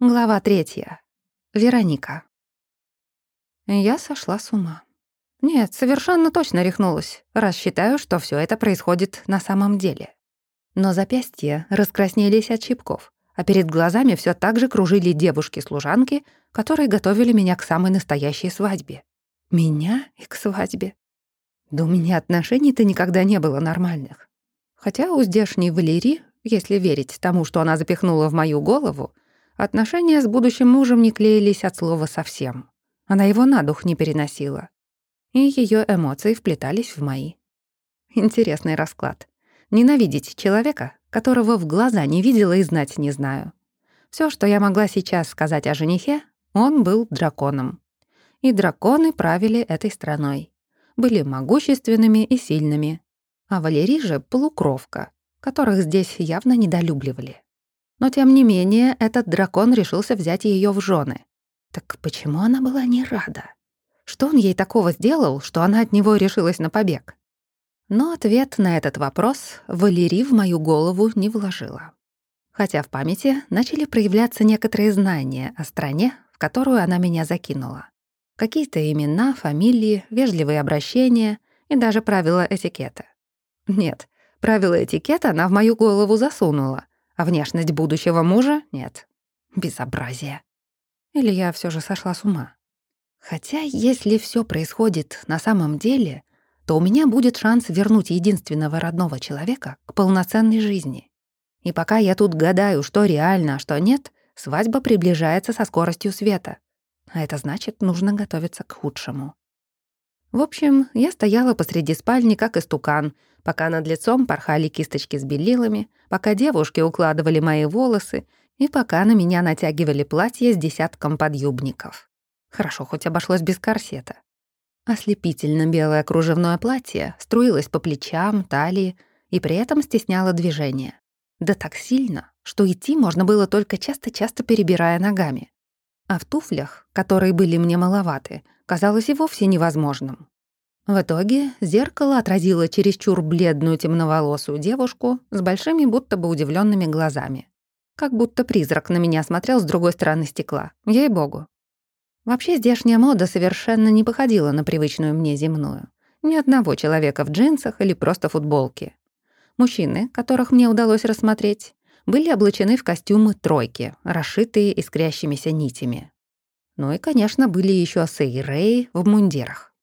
Глава третья. Вероника. Я сошла с ума. Нет, совершенно точно рехнулась, раз считаю, что все это происходит на самом деле. Но запястья раскраснелись от щипков, а перед глазами все так же кружили девушки-служанки, которые готовили меня к самой настоящей свадьбе. Меня и к свадьбе. Да у меня отношений-то никогда не было нормальных. Хотя у здешней Валерии, если верить тому, что она запихнула в мою голову, отношения с будущим мужем не клеились от слова совсем. Она его на дух не переносила. И ее эмоции вплетались в мои. Интересный расклад. Ненавидеть человека, которого в глаза не видела и знать не знаю. Все, что я могла сейчас сказать о женихе, он был драконом. И драконы правили этой страной. Были могущественными и сильными. А Валерий же — полукровка, которых здесь явно недолюбливали. Но тем не менее этот дракон решился взять ее в жены. Так почему она была не рада? Что он ей такого сделал, что она от него решилась на побег? Но ответ на этот вопрос Валерий в мою голову не вложила. Хотя в памяти начали проявляться некоторые знания о стране, в которую она меня закинула. Какие-то имена, фамилии, вежливые обращения и даже правила этикета. Нет, правила этикета она в мою голову засунула, а внешность будущего мужа — нет. Безобразие. Или я все же сошла с ума? Хотя, если все происходит на самом деле — то у меня будет шанс вернуть единственного родного человека к полноценной жизни. И пока я тут гадаю, что реально, а что нет, свадьба приближается со скоростью света. А это значит, нужно готовиться к худшему. В общем, я стояла посреди спальни, как истукан, пока над лицом порхали кисточки с белилами, пока девушки укладывали мои волосы и пока на меня натягивали платье с десятком подъюбников. Хорошо, хоть обошлось без корсета. Ослепительно белое кружевное платье струилось по плечам, талии и при этом стесняло движение. Да так сильно, что идти можно было только часто-часто перебирая ногами. А в туфлях, которые были мне маловаты, казалось и вовсе невозможным. В итоге зеркало отразило чересчур бледную темноволосую девушку с большими будто бы удивленными глазами. Как будто призрак на меня смотрел с другой стороны стекла. Ей-богу. Вообще здешняя мода совершенно не походила на привычную мне земную. Ни одного человека в джинсах или просто футболке. Мужчины, которых мне удалось рассмотреть, были облачены в костюмы тройки, расшитые искрящимися нитями. Ну и, конечно, были еще сейреи в мундирах.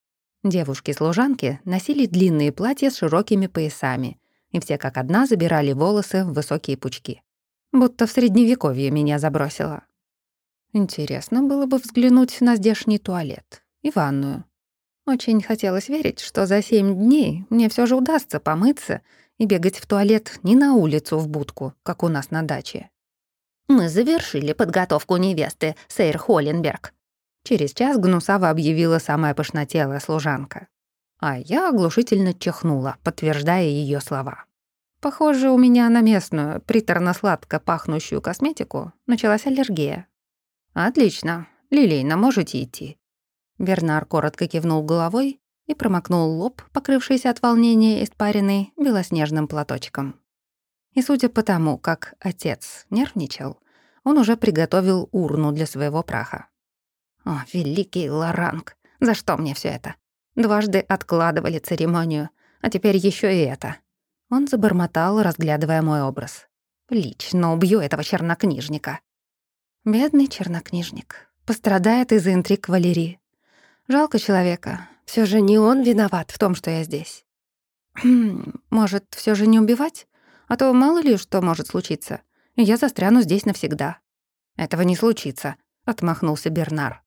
Девушки-служанки носили длинные платья с широкими поясами, и все как одна забирали волосы в высокие пучки. Будто в средневековье меня забросило. Интересно было бы взглянуть на здешний туалет и ванную. Очень хотелось верить, что за семь дней мне все же удастся помыться и бегать в туалет не на улицу в будку, как у нас на даче. «Мы завершили подготовку невесты, сэр Холленберг», Через час Гнусава объявила самая пышнотелая служанка. А я оглушительно чихнула, подтверждая ее слова. Похоже, у меня на местную, приторно-сладко пахнущую косметику началась аллергия. «Отлично. Лилейна, можете идти». Бернар коротко кивнул головой и промокнул лоб, покрывшийся от волнения испаренный белоснежным платочком. И судя по тому, как отец нервничал, он уже приготовил урну для своего праха. О, великий Лоранг, за что мне все это? Дважды откладывали церемонию, а теперь еще и это. Он забормотал, разглядывая мой образ. Лично убью этого чернокнижника. Бедный чернокнижник. Пострадает из-за интриг Валерии. Жалко человека. Все же не он виноват в том, что я здесь. Хм, может, все же не убивать? А то мало ли что может случиться. Я застряну здесь навсегда. Этого не случится, отмахнулся Бернар.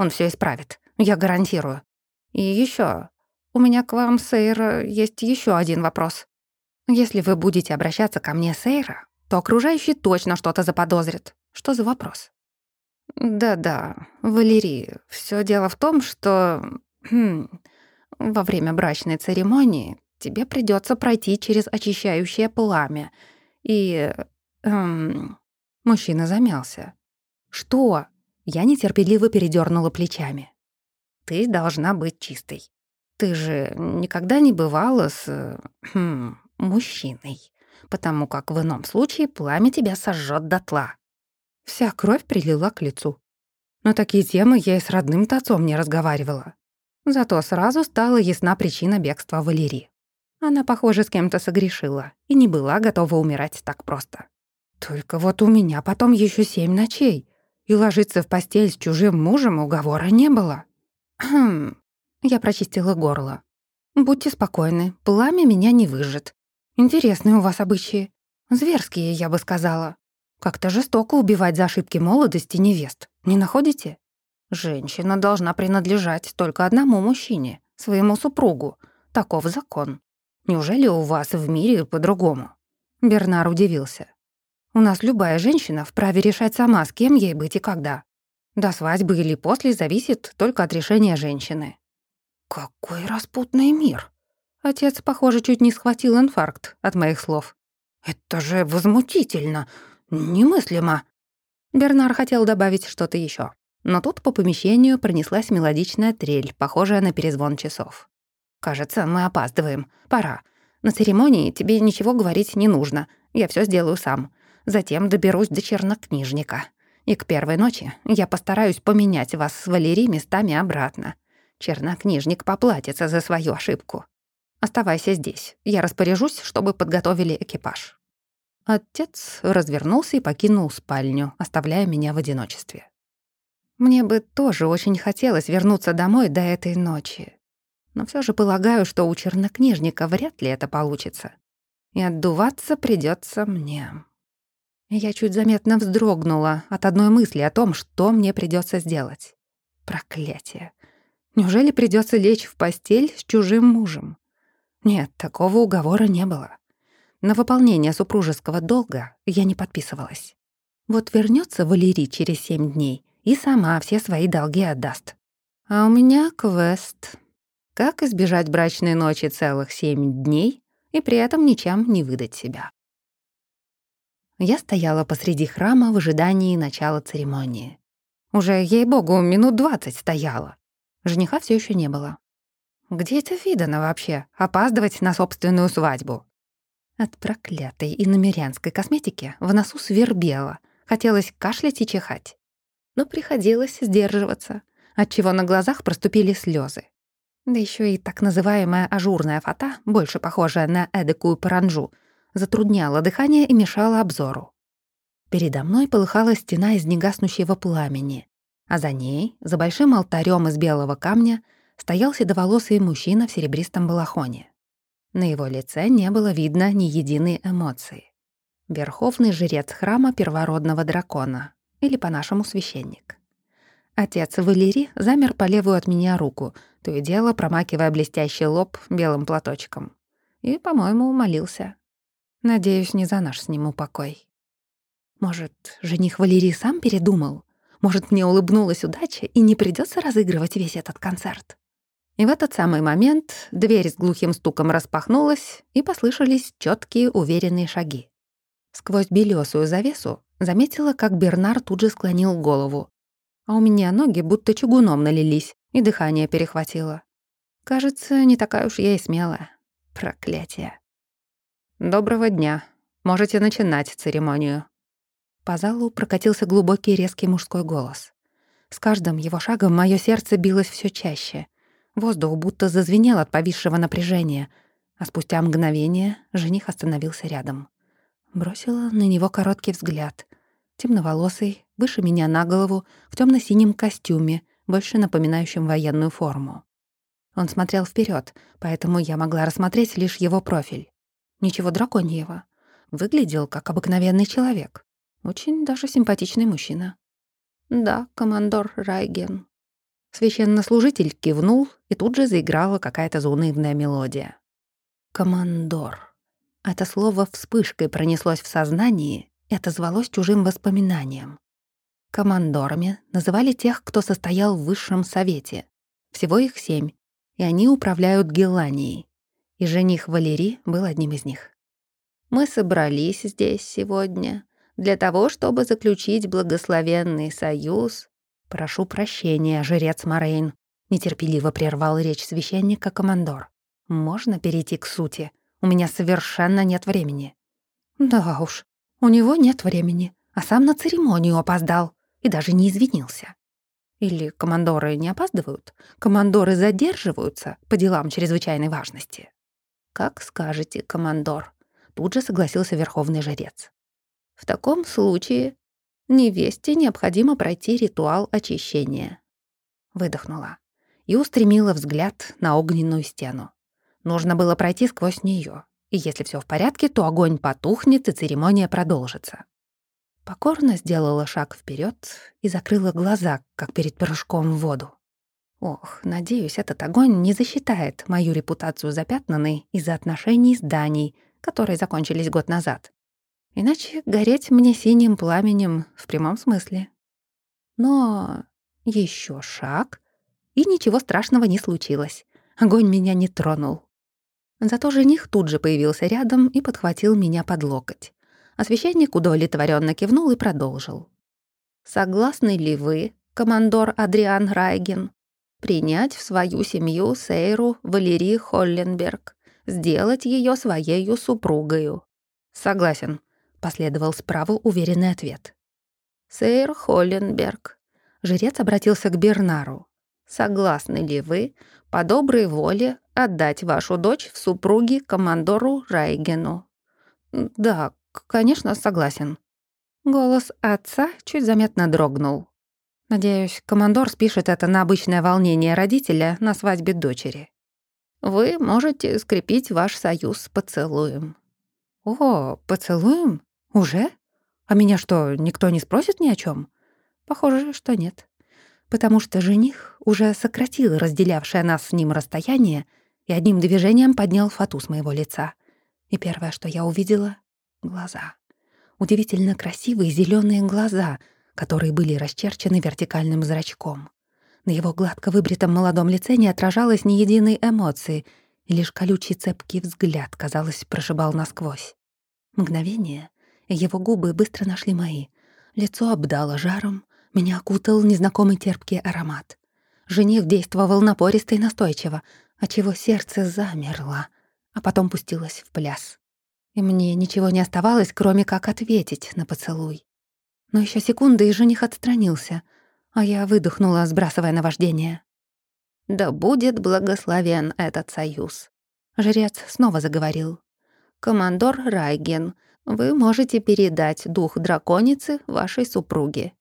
Он все исправит, я гарантирую. И еще, у меня к вам, Сейра, есть еще один вопрос. Если вы будете обращаться ко мне, Сейра, то окружающие точно что-то заподозрят. Что за вопрос? Да-да, Валерий, все дело в том, что хм, во время брачной церемонии тебе придется пройти через очищающее пламя. И... Эм, мужчина замялся. Что? Я нетерпеливо передернула плечами. Ты должна быть чистой. Ты же никогда не бывала с... Хм, мужчиной, потому как в ином случае пламя тебя сожжет дотла. Вся кровь прилила к лицу. На такие темы я и с родным-то отцом не разговаривала. Зато сразу стала ясна причина бегства Валерии. Она, похоже, с кем-то согрешила и не была готова умирать так просто. Только вот у меня потом еще семь ночей, и ложиться в постель с чужим мужем уговора не было. Хм, я прочистила горло. Будьте спокойны, пламя меня не выжжет. Интересные у вас обычаи. Зверские, я бы сказала. Как-то жестоко убивать за ошибки молодости невест. Не находите? Женщина должна принадлежать только одному мужчине, своему супругу. Таков закон. Неужели у вас в мире по-другому?» Бернар удивился. «У нас любая женщина вправе решать сама, с кем ей быть и когда. До свадьбы или после зависит только от решения женщины». «Какой распутный мир!» Отец, похоже, чуть не схватил инфаркт от моих слов. «Это же возмутительно! Немыслимо!» Бернар хотел добавить что-то еще, но тут по помещению пронеслась мелодичная трель, похожая на перезвон часов. «Кажется, мы опаздываем. Пора. На церемонии тебе ничего говорить не нужно. Я все сделаю сам. Затем доберусь до чернокнижника. И к первой ночи я постараюсь поменять вас с Валерией местами обратно. Чернокнижник поплатится за свою ошибку. Оставайся здесь. Я распоряжусь, чтобы подготовили экипаж». Отец развернулся и покинул спальню, оставляя меня в одиночестве. Мне бы тоже очень хотелось вернуться домой до этой ночи. Но все же полагаю, что у чернокнижника вряд ли это получится. И отдуваться придется мне. Я чуть заметно вздрогнула от одной мысли о том, что мне придется сделать. Проклятие. Неужели придется лечь в постель с чужим мужем? Нет, такого уговора не было. На выполнение супружеского долга я не подписывалась. Вот вернется Валерий через семь дней и сама все свои долги отдаст. А у меня квест как избежать брачной ночи целых семь дней и при этом ничем не выдать себя? Я стояла посреди храма в ожидании начала церемонии. Уже, ей-богу, минут двадцать стояла. Жениха все еще не было. Где это видано вообще, опаздывать на собственную свадьбу? От проклятой иномерянской косметики в носу свербело, хотелось кашлять и чихать. Но приходилось сдерживаться, отчего на глазах проступили слезы. Да еще и так называемая ажурная фата, больше похожая на эдакую паранжу, затрудняла дыхание и мешала обзору. Передо мной полыхала стена из негаснущего пламени, а за ней, за большим алтарем из белого камня, стоял седоволосый мужчина в серебристом балахоне. На его лице не было видно ни единой эмоции. Верховный жрец храма первородного дракона, или по-нашему священник. Отец Валерий замер по левую от меня руку, то и дело промакивая блестящий лоб белым платочком. И, по-моему, молился. Надеюсь, не за наш с ним упокой. Может, жених Валерий сам передумал? Может, мне улыбнулась удача, и не придется разыгрывать весь этот концерт? И в этот самый момент дверь с глухим стуком распахнулась, и послышались четкие, уверенные шаги. Сквозь белесую завесу заметила, как Бернар тут же склонил голову, а у меня ноги будто чугуном налились, и дыхание перехватило. Кажется, не такая уж я и смелая. Проклятие. «Доброго дня. Можете начинать церемонию». По залу прокатился глубокий резкий мужской голос. С каждым его шагом мое сердце билось все чаще. Воздух будто зазвенел от повисшего напряжения, а спустя мгновение жених остановился рядом. Бросила на него короткий взгляд. Темноволосый, выше меня на голову, в темно синем костюме, больше напоминающем военную форму. Он смотрел вперед, поэтому я могла рассмотреть лишь его профиль. Ничего драконьего. Выглядел как обыкновенный человек. Очень даже симпатичный мужчина. «Да, командор Райген». Священнослужитель кивнул, и тут же заиграла какая-то заунывная мелодия. «Командор». Это слово вспышкой пронеслось в сознании и отозвалось чужим воспоминанием. Командорами называли тех, кто состоял в высшем совете. Всего их семь, и они управляют Геланией. И жених Валерий был одним из них. Мы собрались здесь сегодня для того, чтобы заключить благословенный союз. Прошу прощения, жрец Морейн, нетерпеливо прервал речь священника командор. Можно перейти к сути? У меня совершенно нет времени. Да уж, у него нет времени, а сам на церемонию опоздал и даже не извинился. Или командоры не опаздывают, командоры задерживаются по делам чрезвычайной важности. «Как скажете, командор», — тут же согласился верховный жрец. «В таком случае невесте необходимо пройти ритуал очищения». Выдохнула и устремила взгляд на огненную стену. Нужно было пройти сквозь нее, и если все в порядке, то огонь потухнет и церемония продолжится. Покорно сделала шаг вперед и закрыла глаза, как перед прыжком в воду. Ох, надеюсь, этот огонь не засчитает мою репутацию запятнанной из-за отношений с Даней, которые закончились год назад. Иначе гореть мне синим пламенем в прямом смысле. Но еще шаг, и ничего страшного не случилось. Огонь меня не тронул. Зато жених тут же появился рядом и подхватил меня под локоть. А священник удовлетворенно кивнул и продолжил. «Согласны ли вы, командор Адриан Райген, принять в свою семью Сейру Валерии Холленберг, сделать ее своей супругою?» «Согласен», — последовал справа уверенный ответ. «Сейр Холленберг». Жрец обратился к Бернару. «Согласны ли вы, по доброй воле, отдать вашу дочь в супруги командору Райгену?» «Да, конечно, согласен». Голос отца чуть заметно дрогнул. Надеюсь, командор спишет это на обычное волнение родителя на свадьбе дочери. Вы можете скрепить ваш союз поцелуем. О, поцелуем? Уже? А меня что, никто не спросит ни о чем? Похоже, что нет. Потому что жених уже сократил разделявшее нас с ним расстояние и одним движением поднял фату с моего лица. И первое, что я увидела — глаза. Удивительно красивые зеленые глаза — которые были расчерчены вертикальным зрачком. На его гладко выбритом молодом лице не отражалось ни единой эмоции, и лишь колючий цепкий взгляд, казалось, прошибал насквозь. Мгновение, его губы быстро нашли мои. Лицо обдало жаром, меня окутал незнакомый терпкий аромат. Жених действовал напористо и настойчиво, отчего сердце замерло, а потом пустилось в пляс. И мне ничего не оставалось, кроме как ответить на поцелуй. Но еще секунда, и жених отстранился, а я выдохнула, сбрасывая наваждение. «Да будет благословен этот союз», — жрец снова заговорил. «Командор Райген, вы можете передать дух драконицы вашей супруге».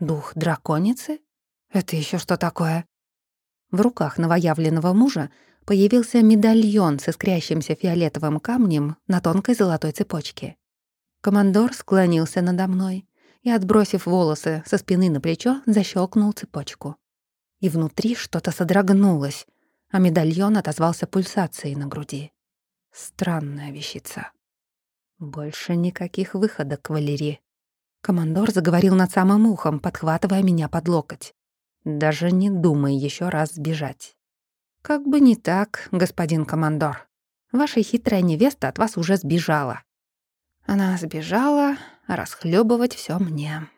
«Дух драконицы? Это еще что такое?» В руках новоявленного мужа появился медальон с искрящимся фиолетовым камнем на тонкой золотой цепочке. Командор склонился надо мной, и, отбросив волосы со спины на плечо, защелкнул цепочку. И внутри что-то содрогнулось, а медальон отозвался пульсацией на груди. Странная вещица. Больше никаких выходок, Валерий. Командор заговорил над самым ухом, подхватывая меня под локоть. Даже не думай еще раз сбежать. Как бы не так, господин командор. Ваша хитрая невеста от вас уже сбежала. Она сбежала, расхлебывать все мне.